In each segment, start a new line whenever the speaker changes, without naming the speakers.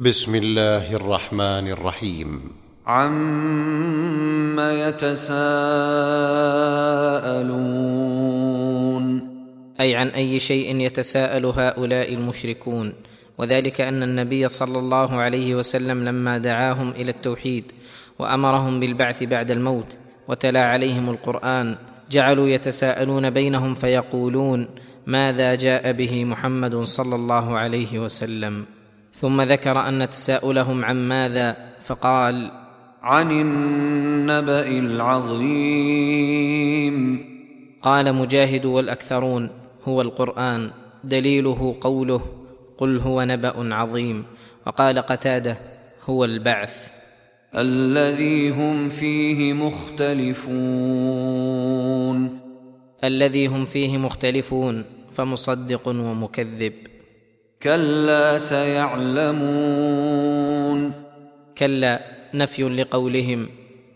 بسم الله الرحمن الرحيم.
عم يتساءلون.
أي عن أي شيء يتساءل هؤلاء المشركون. وذلك أن النبي صلى الله عليه وسلم لما دعاهم إلى التوحيد وأمرهم بالبعث بعد الموت وتلا عليهم القرآن جعلوا يتساءلون بينهم فيقولون ماذا جاء به محمد صلى الله عليه وسلم؟ ثم ذكر أن تساؤلهم عن ماذا فقال
عن النبأ العظيم.
قال مجاهد والأكثرون هو القرآن دليله قوله قل هو نبأ عظيم. وقال قتاده هو البعث.
الذي هم فيه مختلفون.
الذي هم فيه مختلفون فمصدق ومكذب.
كلا سيعلمون.
كلا نفي لقولهم.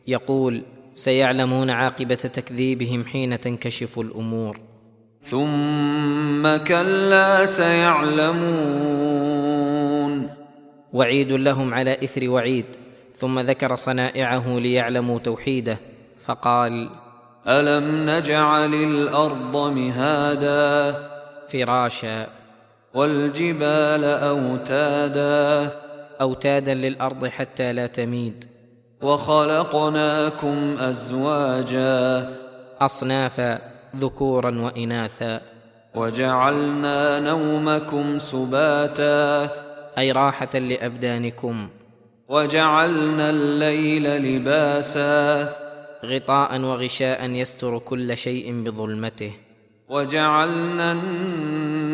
يقول سيعلمون عاقبة تكذيبهم حين تنكشف الأمور.
ثم كلا سيعلمون.
وعيد لهم على إثر وعيد ثم ذكر صنائعه ليعلموا توحيده. فقال
ألم نجعل الأرض مهادا؟
فراشا.
والجبال أوتادا.
أوتادا للأرض حتى لا تميد.
وخلقناكم أزواجا.
أصنافا ذكورا وإناثا.
وجعلنا نومكم سباتا.
أي راحة لأبدانكم.
وجعلنا الليل لباسا.
غطاء وغشاء يستر كل شيء بظلمته.
وجعلنا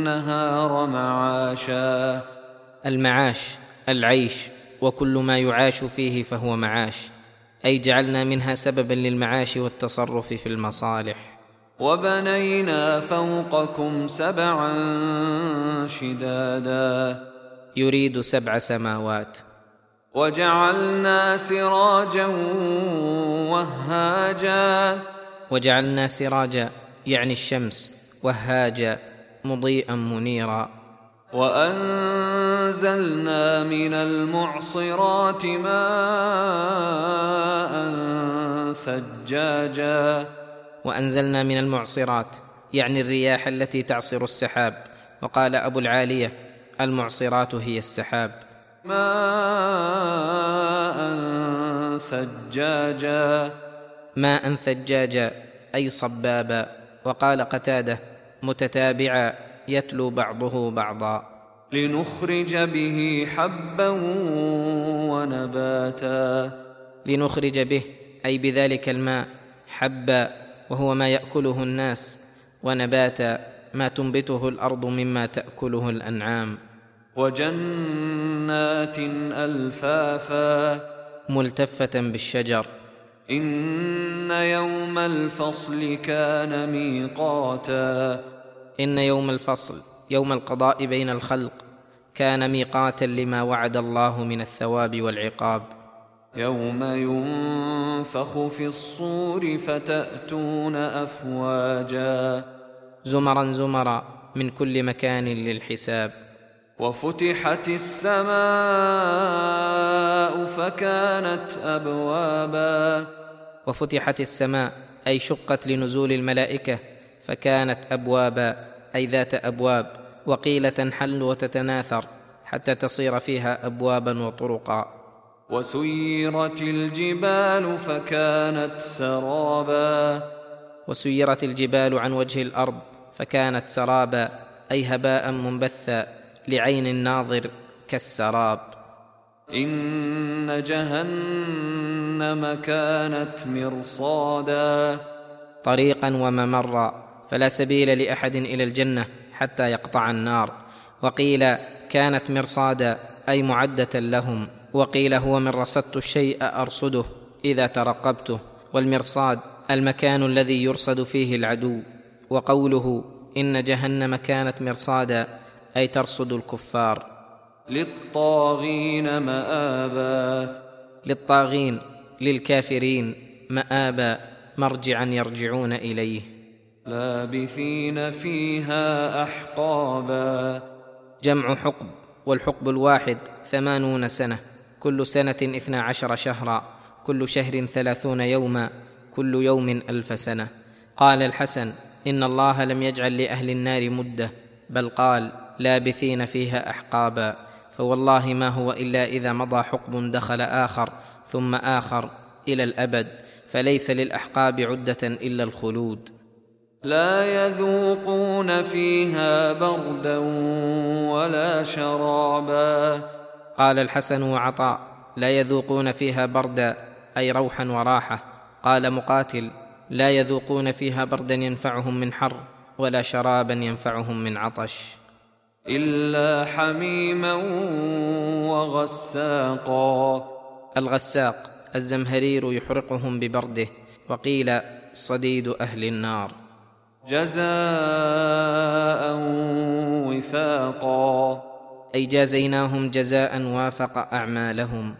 النهار معاشا.
المعاش العيش وكل ما يعاش فيه فهو معاش. أي جعلنا منها سببا للمعاش والتصرف في المصالح.
وبنينا فوقكم سبعا شدادا.
يريد سبع سماوات.
وجعلنا سراجا وهاجا.
وجعلنا سراجا يعني الشمس وهاجا. مضيئا منيرا.
وأنزلنا من المعصرات ماء ثجاجا.
وأنزلنا من المعصرات يعني الرياح التي تعصر السحاب. وقال أبو العالية المعصرات هي السحاب.
ماء ثجاجا.
ماء ثجاجا أي صبابا. وقال قتادة متتابعا يتلو بعضه بعضا.
لنخرج به حبا ونباتا.
لنخرج به أي بذلك الماء حبا وهو ما يأكله الناس ونباتا ما تنبته الأرض مما تأكله الأنعام.
وجنات ألفافا.
ملتفة بالشجر.
إن يوم الفصل كان ميقاتا.
إن يوم الفصل يوم القضاء بين الخلق كان ميقاتا لما وعد الله من الثواب والعقاب.
يوم ينفخ في الصور فتأتون أفواجا.
زمرا زمرا من كل مكان للحساب.
وفتحت السماء فكانت أبوابا.
وفتحت السماء أي شقت لنزول الملائكة فكانت أبوابا أي ذات أبواب وقيل تنحل وتتناثر حتى تصير فيها أبوابا وطرقا.
وسيرت الجبال فكانت سرابا.
وسيرت الجبال عن وجه الأرض فكانت سرابا أي هباء منبثا لعين الناظر كالسراب.
إن جهنم كانت مرصادا.
طريقا وممرا فلا سبيل لأحد إلى الجنة حتى يقطع النار. وقيل كانت مرصادا أي معدة لهم. وقيل هو من رصدت الشيء أرصده إذا ترقبته. والمرصاد المكان الذي يرصد فيه العدو. وقوله إن جهنم كانت مرصادا أي ترصد الكفار.
للطاغين مآبا.
للطاغين للكافرين مآبا. مرجعا يرجعون إليه.
لابثين فيها أحقابا.
جمع حقب والحقب الواحد ثمانون سنة. كل سنة اثنا عشر شهرا. كل شهر ثلاثون يوما. كل يوم ألف سنة. قال الحسن إن الله لم يجعل لأهل النار مدة بل قال لابثين فيها أحقابا. فوالله ما هو إلا إذا مضى حقب دخل آخر ثم آخر إلى الأبد فليس للأحقاب عدة إلا الخلود.
لا يذوقون فيها بردا ولا شرابا.
قال الحسن وعطاء لا يذوقون فيها بردا أي روحا وراحة. قال مقاتل لا يذوقون فيها بردا ينفعهم من حر ولا شرابا ينفعهم من عطش.
إلا حميما وغساقا.
الغساق الزمهرير يحرقهم ببرده وقيل صديد أهل النار.
جزاء وفاقا.
أي جازيناهم جزاء وافق أعمالهم.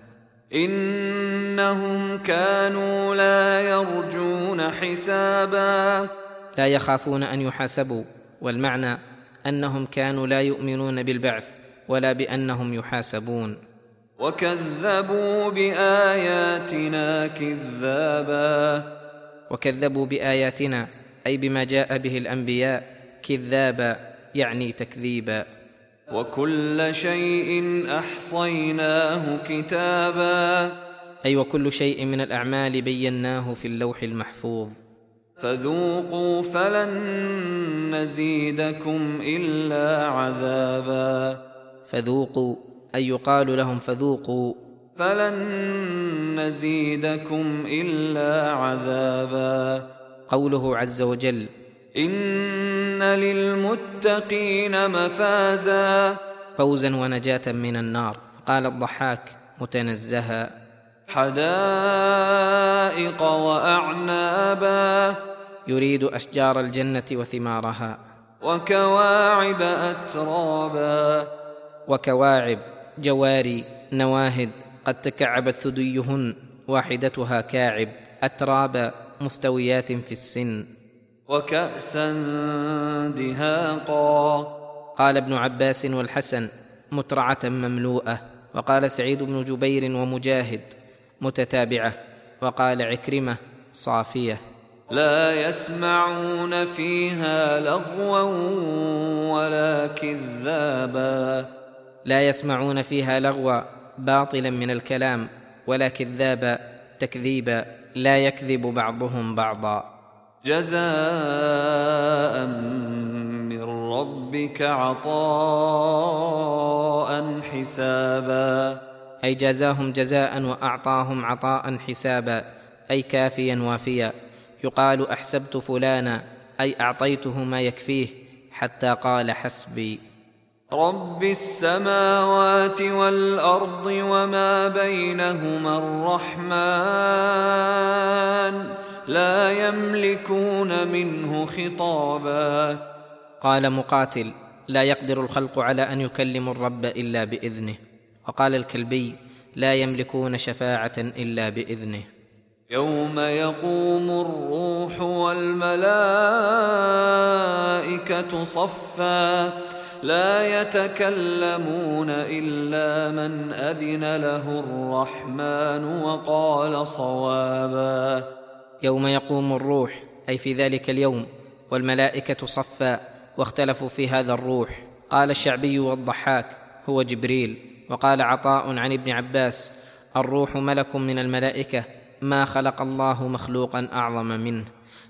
إنهم كانوا لا يرجون حسابا.
لا يخافون أن يحاسبوا والمعنى أنهم كانوا لا يؤمنون بالبعث ولا بأنهم يحاسبون.
وكذبوا بآياتنا كذابا.
وكذبوا بآياتنا أي بما جاء به الأنبياء كذابا يعني تكذيبا.
وكل شيء أحصيناه كتابا.
أي وكل شيء من الأعمال بيناه في اللوح المحفوظ.
فذوقوا فلن نزيدكم إلا عذابا.
فذوقوا أي يقال لهم فذوقوا.
فلن نزيدكم إلا عذابا.
قوله عز وجل
إن للمتقين مفازا.
فوزا ونجاة من النار. قال الضحاك متنزها
حدائق وأعنابا.
يريد أشجار الجنة وثمارها.
وكواعب أترابا.
وكواعب جواري نواهد قد تكعبت ثديهن واحدتها كاعب اترابا مستويات في السن.
وكأسا دهاقا.
قال ابن عباس والحسن مترعة مملوءة. وقال سعيد بن جبير ومجاهد. متتابعة. وقال عكرمة صافية.
لا يسمعون فيها لغوا ولا كذابا.
لا يسمعون فيها لغوا باطلا من الكلام ولا كذابا تكذيبا لا يكذب بعضهم بعضا.
جزاء من ربك عطاء حسابا.
أي جازاهم جزاء وأعطاهم عطاء حسابا أي كافيا وافيا. يقال أحسبت فلانا أي أعطيته ما يكفيه حتى قال حسبي.
رب السماوات والأرض وما بينهما الرحمن لا يملكون منه خطابا.
قال مقاتل لا يقدر الخلق على أن يكلموا الرب إلا بإذنه. وقال الكلبي لا يملكون شفاعة إلا بإذنه.
يوم يقوم الروح والملائكة صفا لا يتكلمون إلا من أذن له الرحمن وقال صوابا.
يوم يقوم الروح أي في ذلك اليوم والملائكة صفا واختلفوا في هذا الروح قال الشعبي والضحاك هو جبريل. وقال عطاء عن ابن عباس الروح ملك من الملائكة ما خلق الله مخلوقا أعظم منه.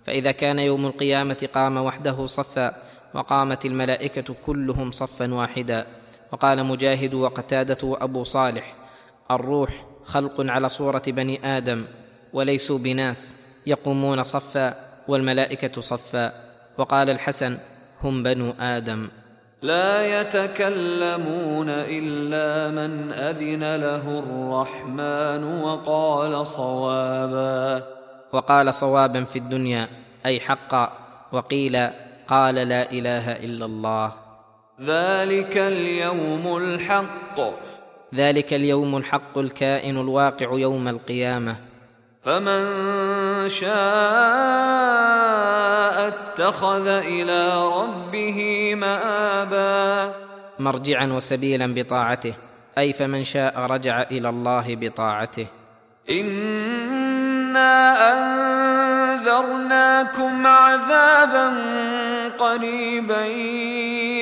فإذا كان يوم القيامة قام وحده صفا وقامت الملائكة كلهم صفا واحدا. وقال مجاهد وقتادة وأبو صالح الروح خلق على صورة بني آدم وليسوا بناس يقومون صفا والملائكة صفا. وقال الحسن هم بنو آدم.
لا يتكلمون إلا من أذن له الرحمن وقال صوابا.
وقال صوابا في الدنيا أي حقا وقيل قال لا إله إلا الله.
ذلك اليوم الحق.
ذلك اليوم الحق الكائن الواقع يوم القيامة.
فمن شاء اتخذ إلى ربه مآبا.
مرجعا وسبيلا بطاعته أي فمن شاء رجع إلى الله بطاعته.
إنا أنذرناكم عذابا قريبا.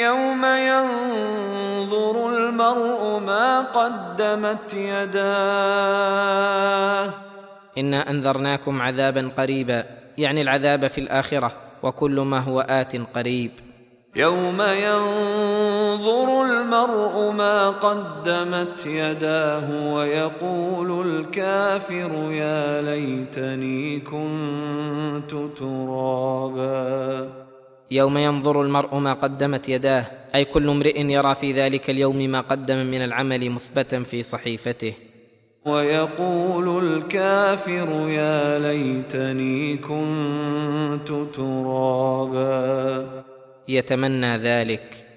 يوم ينظر المرء ما قدمت يداه.
إنا أنذرناكم عذابا قريبا يعني العذاب في الآخرة. وكل ما هو آت قريب.
يوم ينظر المرء ما قدمت يداه ويقول الكافر يا ليتني كنت ترابا.
يوم ينظر المرء ما قدمت يداه أي كل امرئ يرى في ذلك اليوم ما قدم من العمل مثبتا في صحيفته.
ويقول الكافر يا ليتني كنت ترابا.
يتمنى ذلك